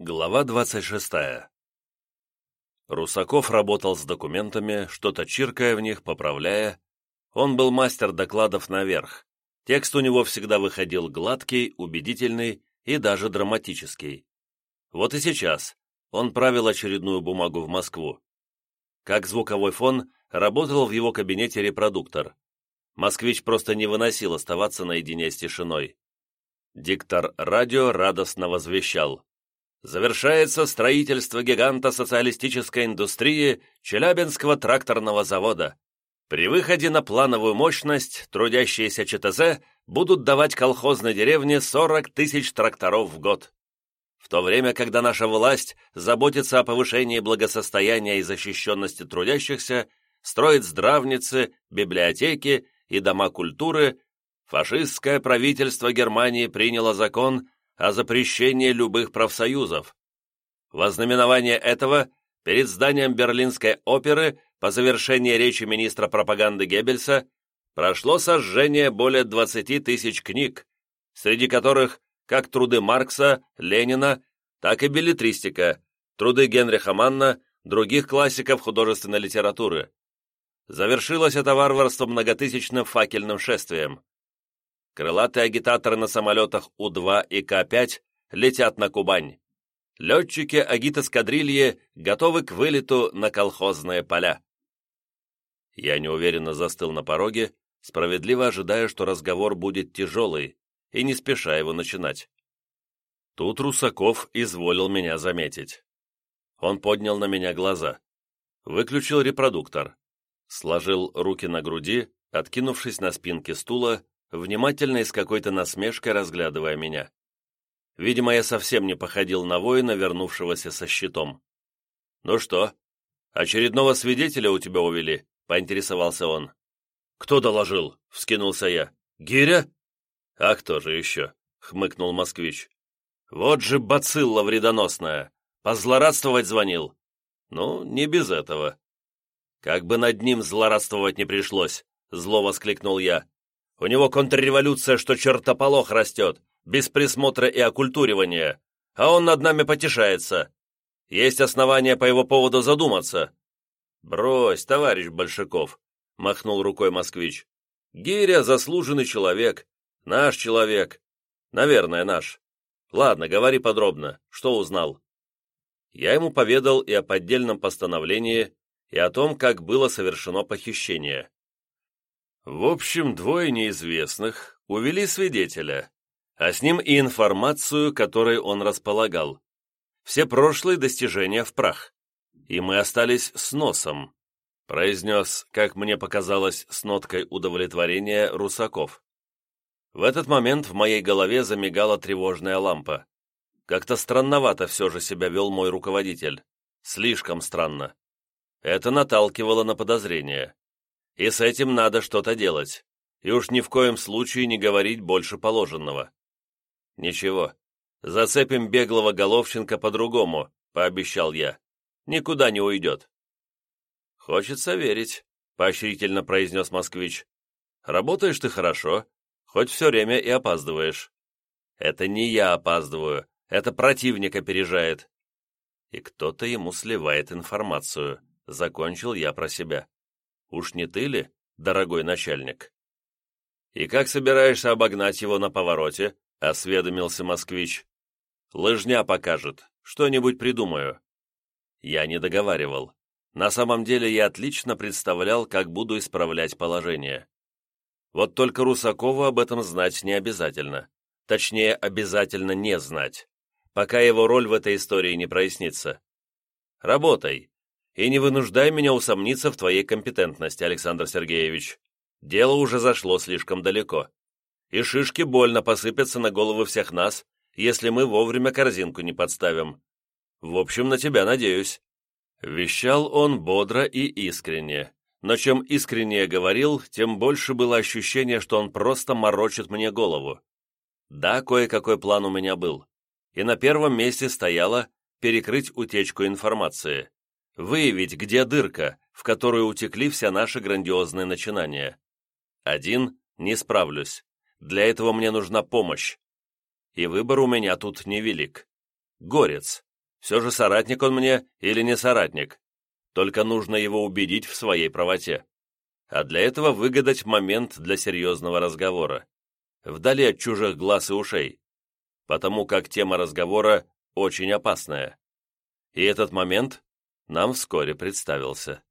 Глава 26. Русаков работал с документами, что-то чиркая в них, поправляя. Он был мастер докладов наверх. Текст у него всегда выходил гладкий, убедительный и даже драматический. Вот и сейчас он правил очередную бумагу в Москву. Как звуковой фон работал в его кабинете репродуктор. Москвич просто не выносил оставаться наедине с тишиной. Диктор радио радостно возвещал. Завершается строительство гиганта социалистической индустрии Челябинского тракторного завода. При выходе на плановую мощность трудящиеся ЧТЗ будут давать колхозной деревне 40 тысяч тракторов в год. В то время, когда наша власть заботится о повышении благосостояния и защищенности трудящихся, строит здравницы, библиотеки и дома культуры, фашистское правительство Германии приняло закон о запрещении любых профсоюзов. Во знаменование этого перед зданием Берлинской оперы по завершении речи министра пропаганды Геббельса прошло сожжение более 20 тысяч книг, среди которых как труды Маркса, Ленина, так и билетристика, труды Генриха Манна, других классиков художественной литературы. Завершилось это варварство многотысячным факельным шествием. Крылатые агитаторы на самолетах У-2 и К-5 летят на Кубань. Летчики агитоскадрильи готовы к вылету на колхозные поля. Я неуверенно застыл на пороге, справедливо ожидая, что разговор будет тяжелый, и не спеша его начинать. Тут Русаков изволил меня заметить. Он поднял на меня глаза, выключил репродуктор, сложил руки на груди, откинувшись на спинке стула, внимательно и с какой-то насмешкой разглядывая меня. Видимо, я совсем не походил на воина, вернувшегося со щитом. «Ну что, очередного свидетеля у тебя увели?» — поинтересовался он. «Кто доложил?» — вскинулся я. «Гиря?» «А кто же еще?» — хмыкнул москвич. «Вот же бацилла вредоносная! Позлорадствовать звонил!» «Ну, не без этого». «Как бы над ним злорадствовать не пришлось!» — зло воскликнул я. «У него контрреволюция, что чертополох растет, без присмотра и оккультуривания, а он над нами потешается. Есть основания по его поводу задуматься». «Брось, товарищ Большаков», — махнул рукой москвич. «Гиря — заслуженный человек, Наш человек. Наверное, наш. Ладно, говори подробно. Что узнал? Я ему поведал и о поддельном постановлении, и о том, как было совершено похищение. В общем, двое неизвестных увели свидетеля, а с ним и информацию, которой он располагал. Все прошлые достижения в прах. И мы остались с носом, произнес, как мне показалось, с ноткой удовлетворения Русаков. В этот момент в моей голове замигала тревожная лампа. Как-то странновато все же себя вел мой руководитель. Слишком странно. Это наталкивало на подозрение. И с этим надо что-то делать. И уж ни в коем случае не говорить больше положенного. Ничего, зацепим беглого Головченко по-другому, пообещал я. Никуда не уйдет. Хочется верить, поощрительно произнес москвич. Работаешь ты хорошо, хоть все время и опаздываешь. Это не я опаздываю, это противник опережает. И кто-то ему сливает информацию, закончил я про себя. Уж не ты ли, дорогой начальник? И как собираешься обогнать его на повороте? Осведомился москвич. Лыжня покажет, что-нибудь придумаю. Я не договаривал. На самом деле я отлично представлял, как буду исправлять положение. Вот только Русакову об этом знать не обязательно. Точнее, обязательно не знать, пока его роль в этой истории не прояснится. Работай, и не вынуждай меня усомниться в твоей компетентности, Александр Сергеевич. Дело уже зашло слишком далеко. И шишки больно посыпятся на головы всех нас, если мы вовремя корзинку не подставим. В общем, на тебя надеюсь». Вещал он бодро и искренне, но чем искреннее говорил, тем больше было ощущение, что он просто морочит мне голову. Да, кое-какой план у меня был. И на первом месте стояло перекрыть утечку информации, выявить, где дырка, в которую утекли все наши грандиозные начинания. Один не справлюсь. Для этого мне нужна помощь. И выбор у меня тут невелик. Горец. Все же соратник он мне или не соратник. Только нужно его убедить в своей правоте. А для этого выгадать момент для серьезного разговора. Вдали от чужих глаз и ушей. Потому как тема разговора очень опасная. И этот момент нам вскоре представился.